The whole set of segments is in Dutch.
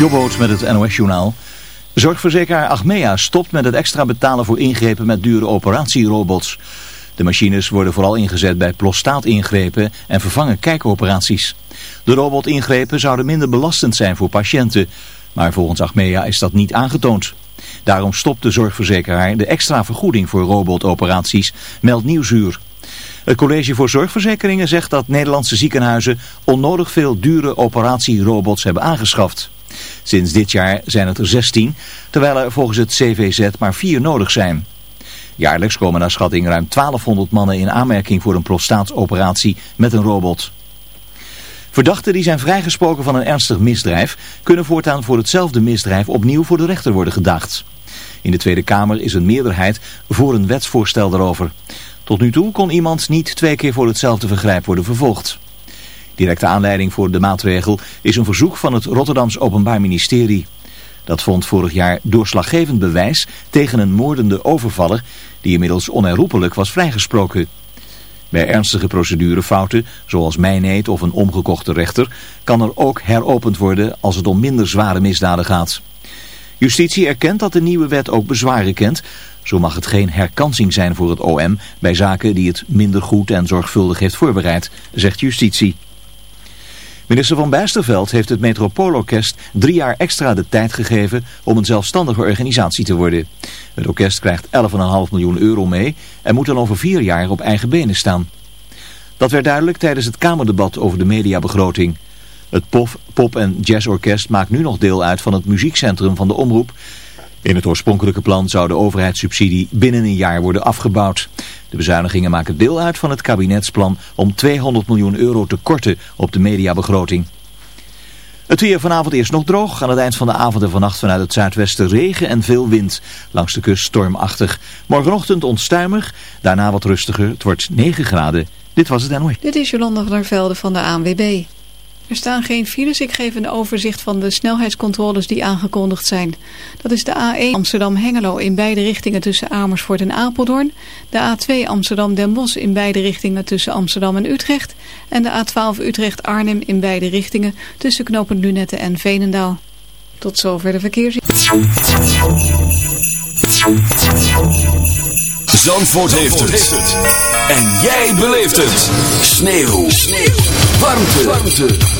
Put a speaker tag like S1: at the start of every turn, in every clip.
S1: Jobboot met het NOS-journaal. Zorgverzekeraar Achmea stopt met het extra betalen voor ingrepen met dure operatierobots. De machines worden vooral ingezet bij prostaatingrepen en vervangen kijkoperaties. De robotingrepen zouden minder belastend zijn voor patiënten. Maar volgens Achmea is dat niet aangetoond. Daarom stopt de zorgverzekeraar de extra vergoeding voor robotoperaties, meldt Nieuwsuur. Het College voor Zorgverzekeringen zegt dat Nederlandse ziekenhuizen onnodig veel dure operatierobots hebben aangeschaft. Sinds dit jaar zijn het er 16, terwijl er volgens het CVZ maar 4 nodig zijn. Jaarlijks komen naar schatting ruim 1200 mannen in aanmerking voor een prostaatoperatie met een robot. Verdachten die zijn vrijgesproken van een ernstig misdrijf kunnen voortaan voor hetzelfde misdrijf opnieuw voor de rechter worden gedacht. In de Tweede Kamer is een meerderheid voor een wetsvoorstel daarover. Tot nu toe kon iemand niet twee keer voor hetzelfde vergrijp worden vervolgd. Directe aanleiding voor de maatregel is een verzoek van het Rotterdams Openbaar Ministerie. Dat vond vorig jaar doorslaggevend bewijs tegen een moordende overvaller die inmiddels onherroepelijk was vrijgesproken. Bij ernstige procedurefouten, zoals mijneet of een omgekochte rechter, kan er ook heropend worden als het om minder zware misdaden gaat. Justitie erkent dat de nieuwe wet ook bezwaren kent. Zo mag het geen herkansing zijn voor het OM bij zaken die het minder goed en zorgvuldig heeft voorbereid, zegt justitie. Minister van Bijsterveld heeft het Metropoolorkest drie jaar extra de tijd gegeven om een zelfstandige organisatie te worden. Het orkest krijgt 11,5 miljoen euro mee en moet dan over vier jaar op eigen benen staan. Dat werd duidelijk tijdens het Kamerdebat over de mediabegroting. Het pop, en jazzorkest maakt nu nog deel uit van het muziekcentrum van de Omroep in het oorspronkelijke plan zou de overheidssubsidie binnen een jaar worden afgebouwd. De bezuinigingen maken deel uit van het kabinetsplan om 200 miljoen euro te korten op de mediabegroting. Het weer vanavond eerst nog droog. Aan het eind van de avond en vannacht vanuit het zuidwesten regen en veel wind. Langs de kust stormachtig. Morgenochtend onstuimig, daarna wat rustiger. Het wordt 9 graden. Dit was het NOS.
S2: Dit is Jolanda van der Velde van de ANWB. Er staan geen files. Ik geef een overzicht van de snelheidscontroles die aangekondigd zijn. Dat is de A1 Amsterdam-Hengelo in beide richtingen tussen Amersfoort en Apeldoorn. De A2 Amsterdam-Den Bosch in beide richtingen tussen Amsterdam en Utrecht. En de A12 Utrecht-Arnhem in beide richtingen tussen Knopen Lunette en Veenendaal. Tot zover de verkeers.
S3: Zandvoort, heeft, het. En jij beleeft het. Sneeuw. Sneeuw. Warmte. Warmte.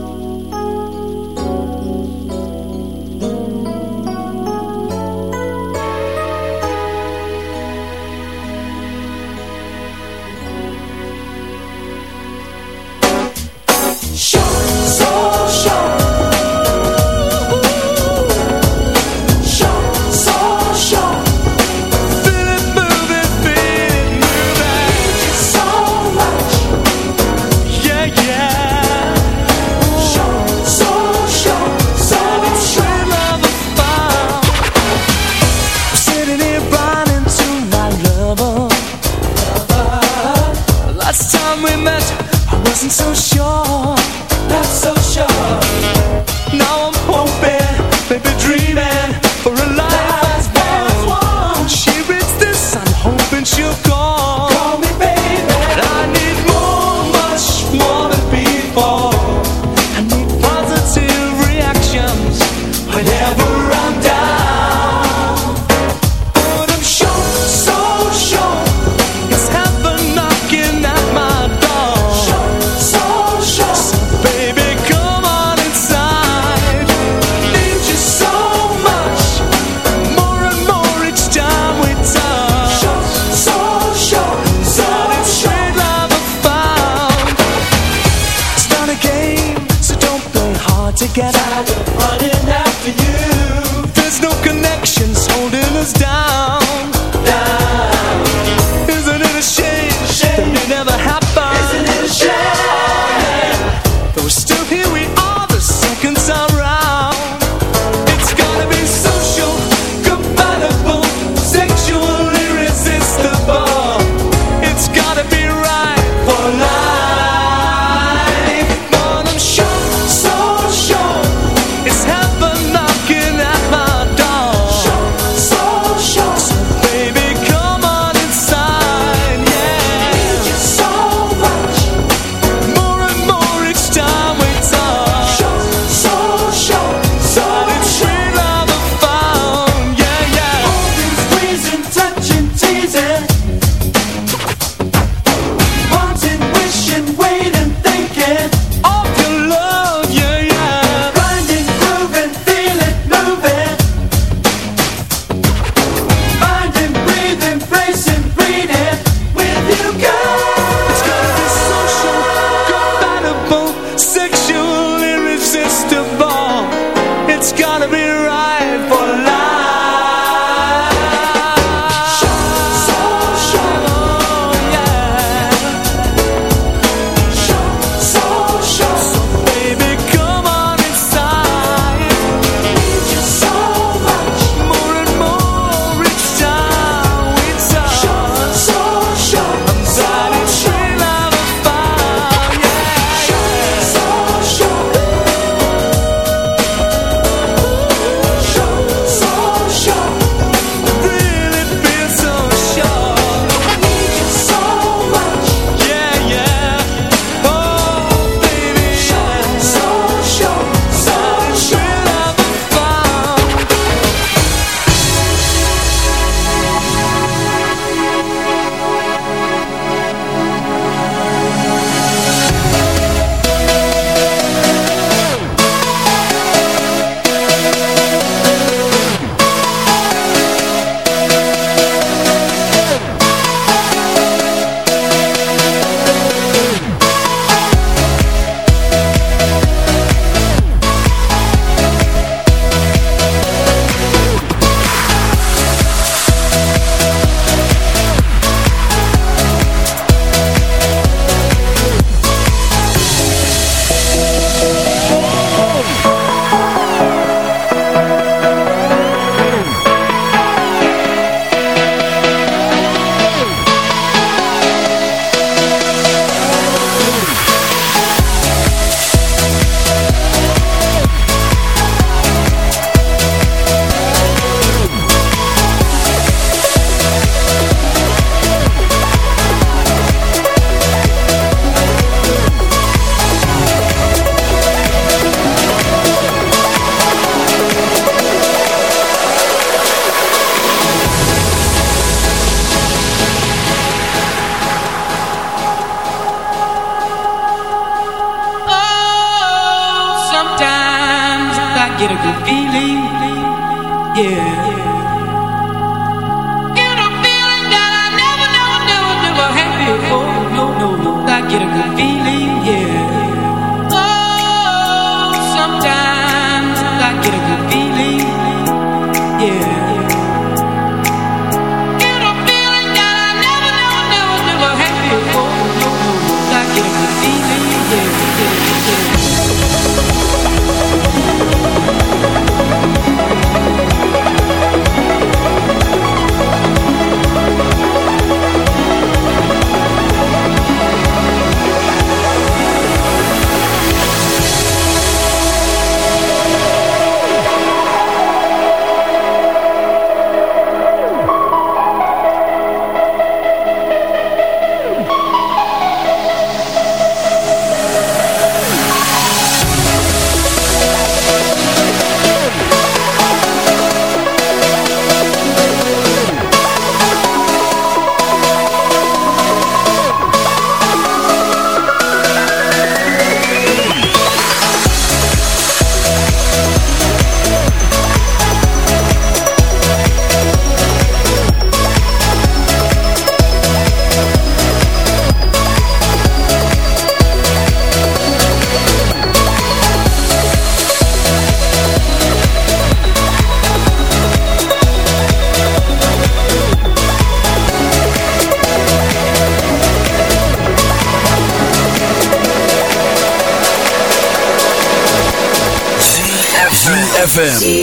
S4: so sure, not so sure. ZFM.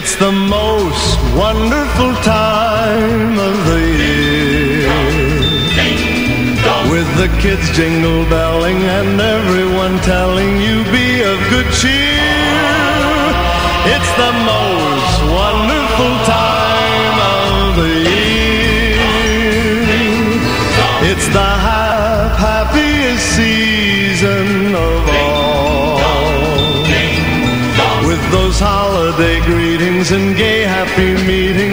S4: It's the most wonderful time of the year. With the kids jingle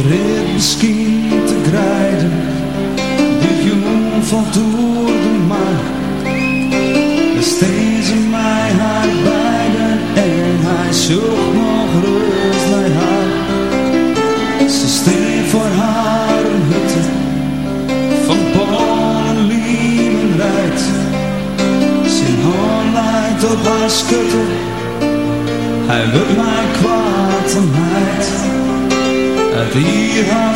S5: Ik te grijden, Het hier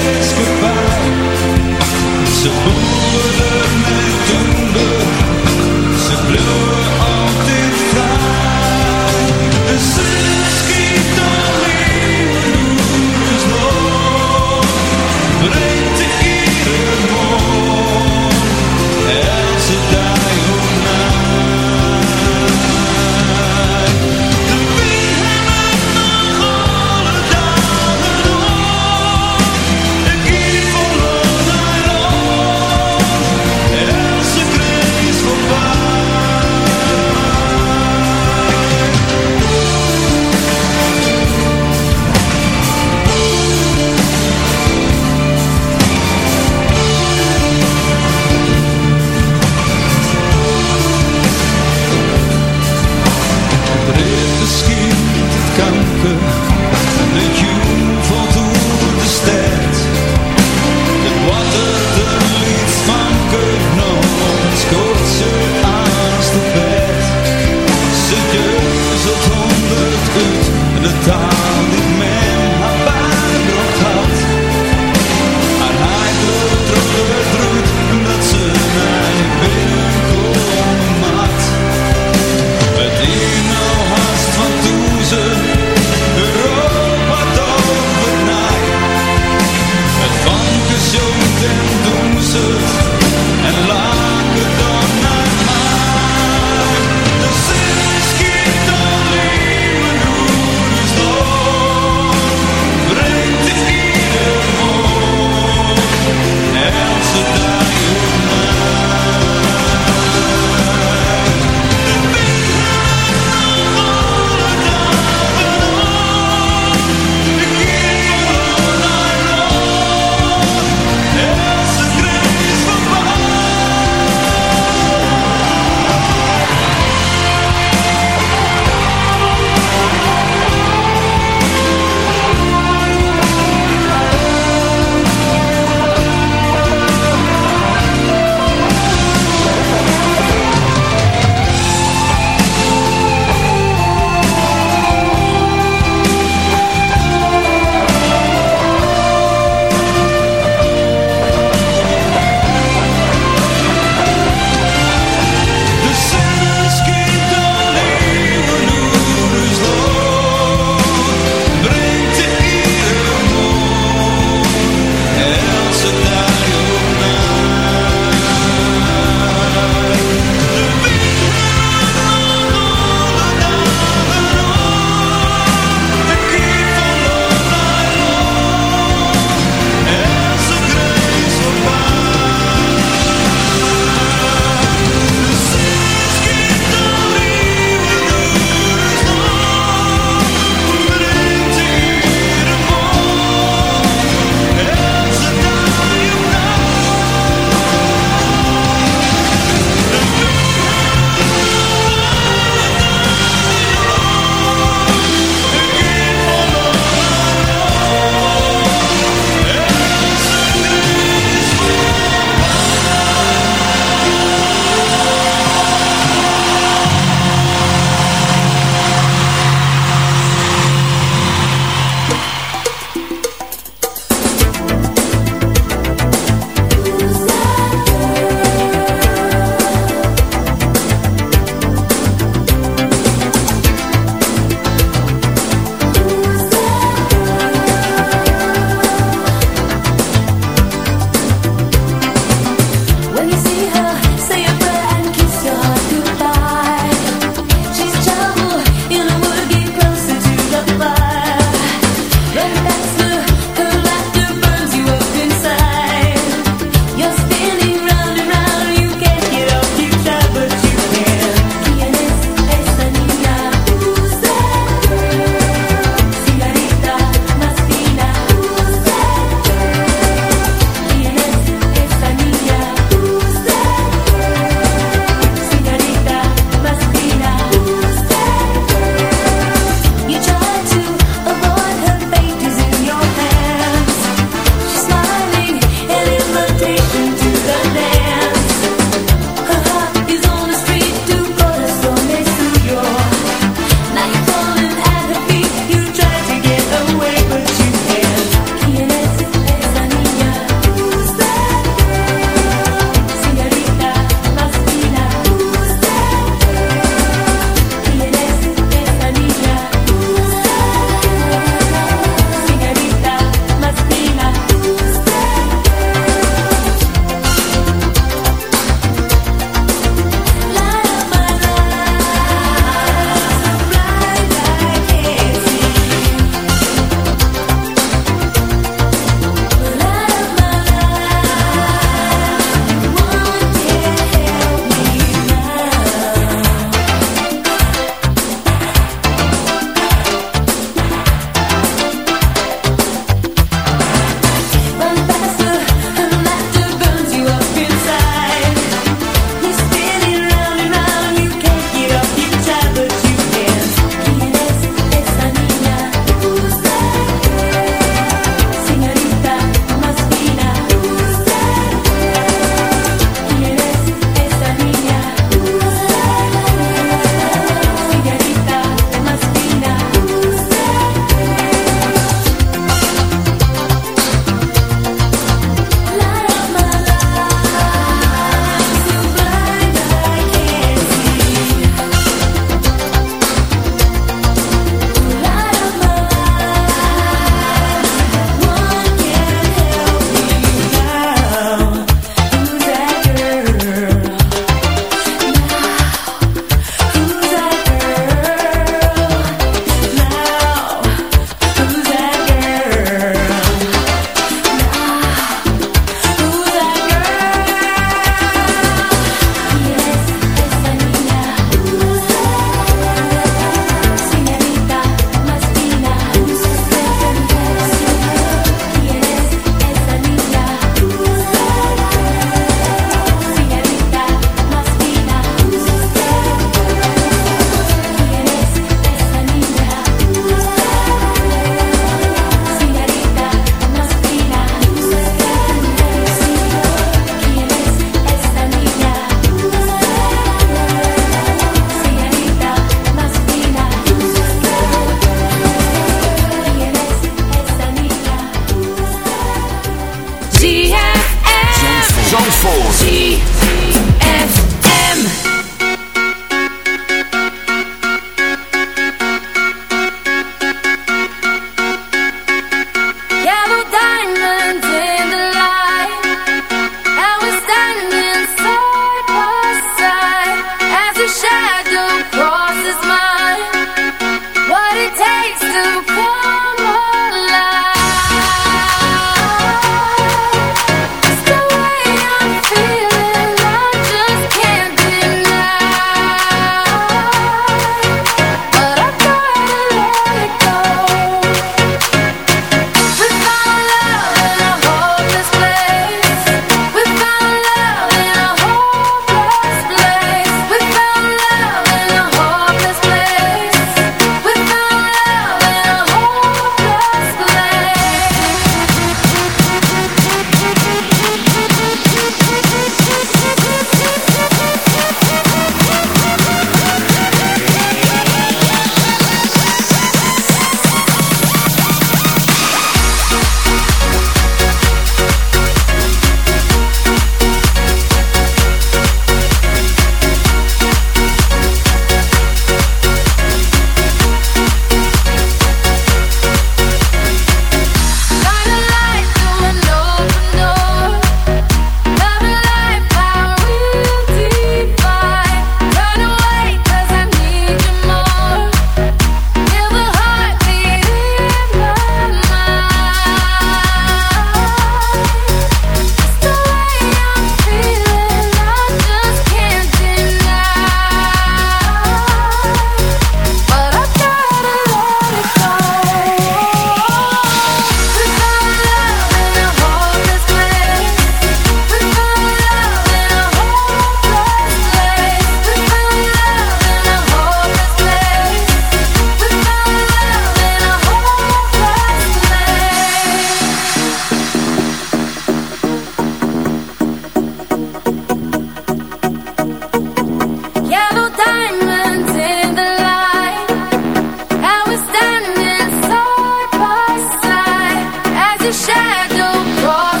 S6: shadow cross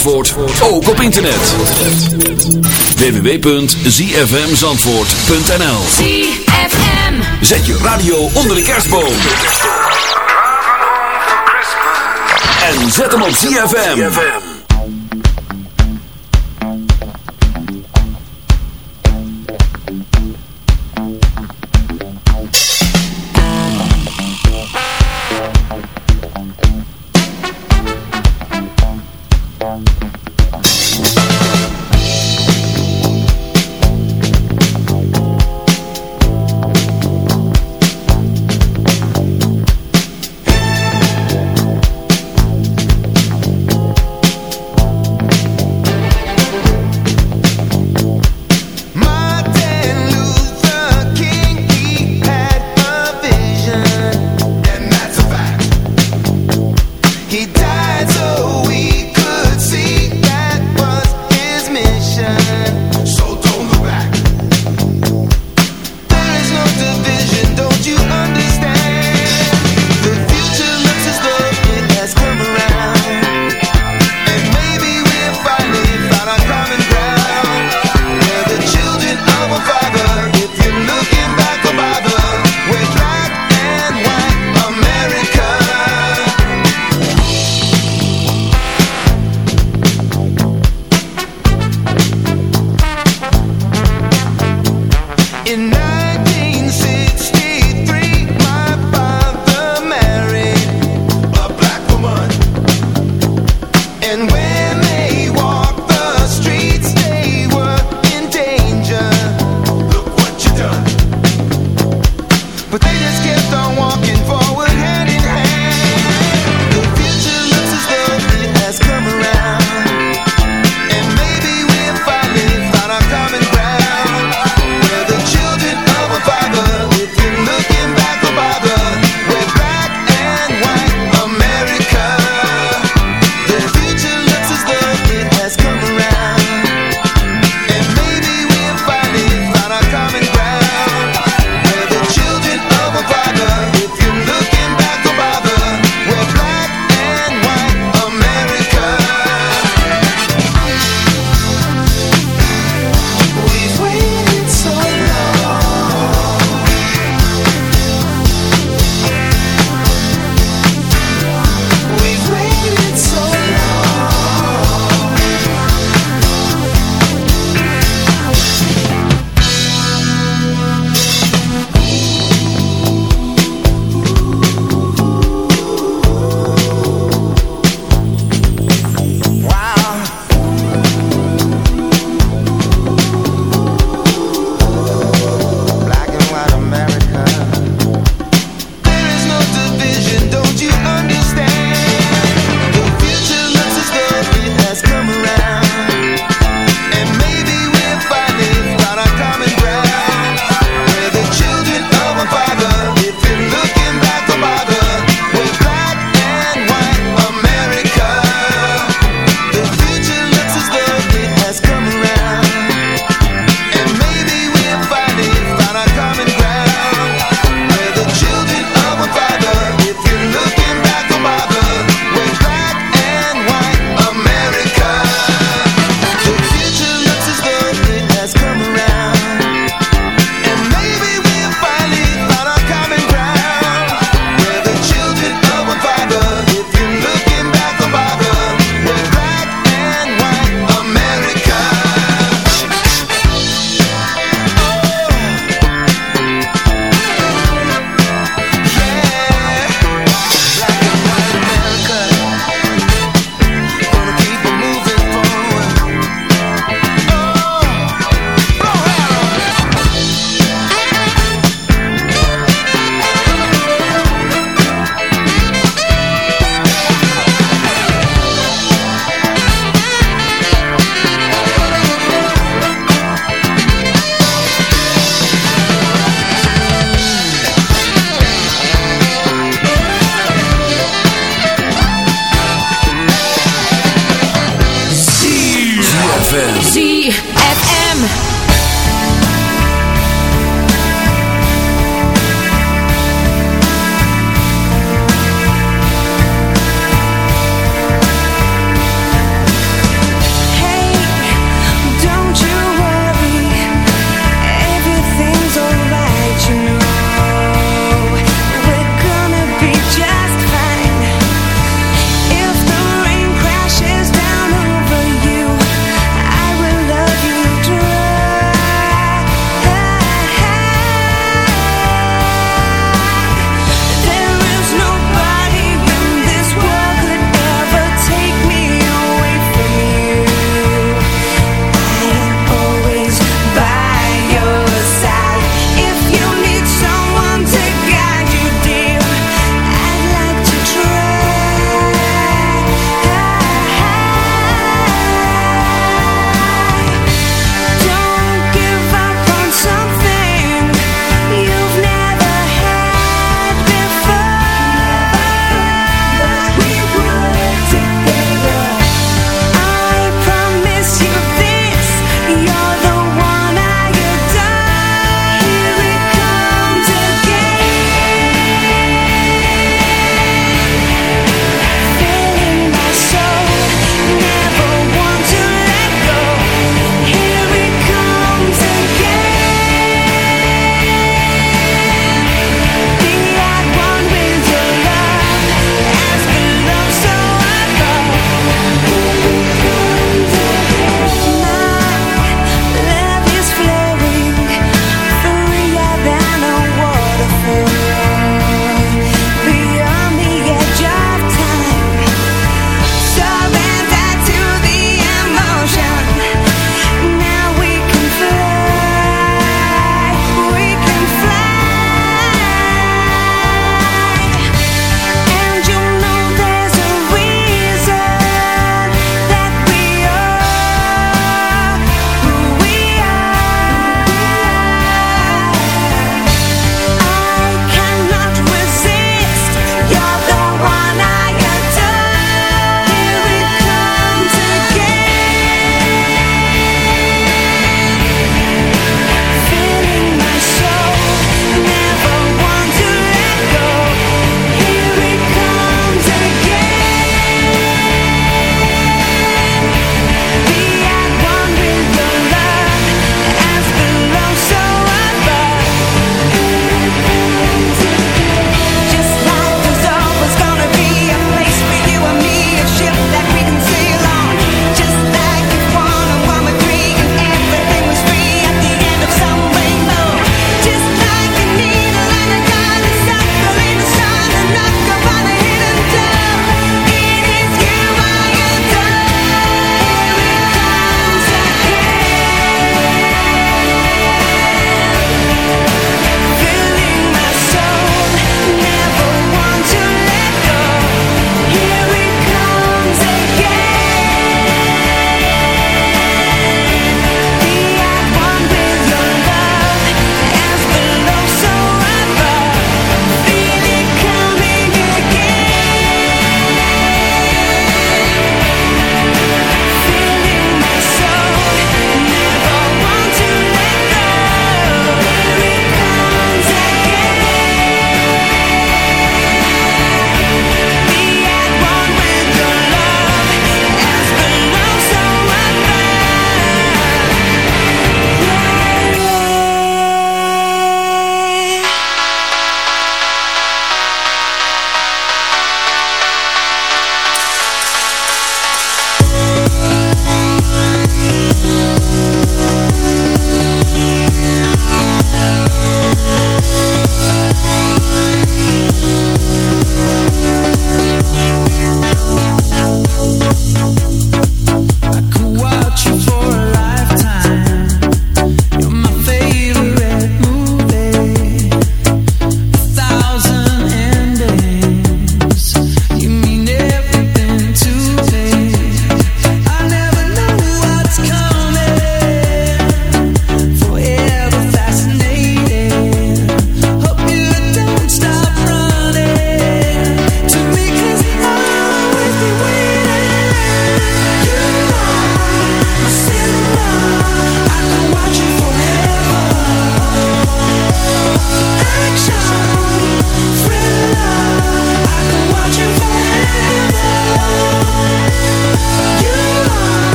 S6: Zandvoort ook op internet. www.zfmzandvoort.nl
S7: ZFM.
S6: Zet je radio onder de kerstboom. En zet hem op ZFM.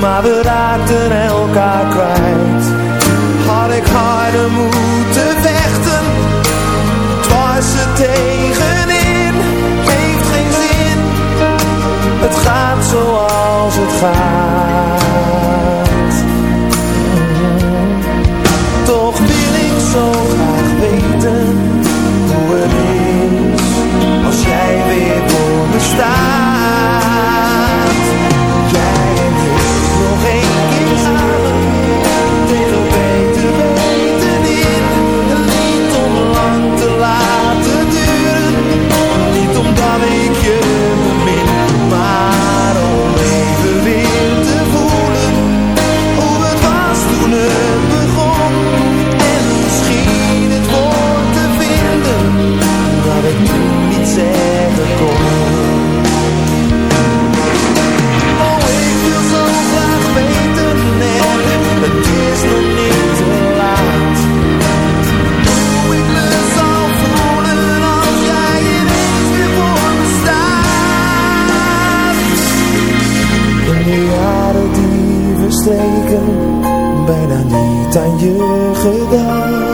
S6: maar we raakten elkaar kwijt. Had ik harder moeten vechten, het was er tegenin, heeft geen zin. Het gaat zoals het gaat. denken, bijna niet aan je
S8: gedaan.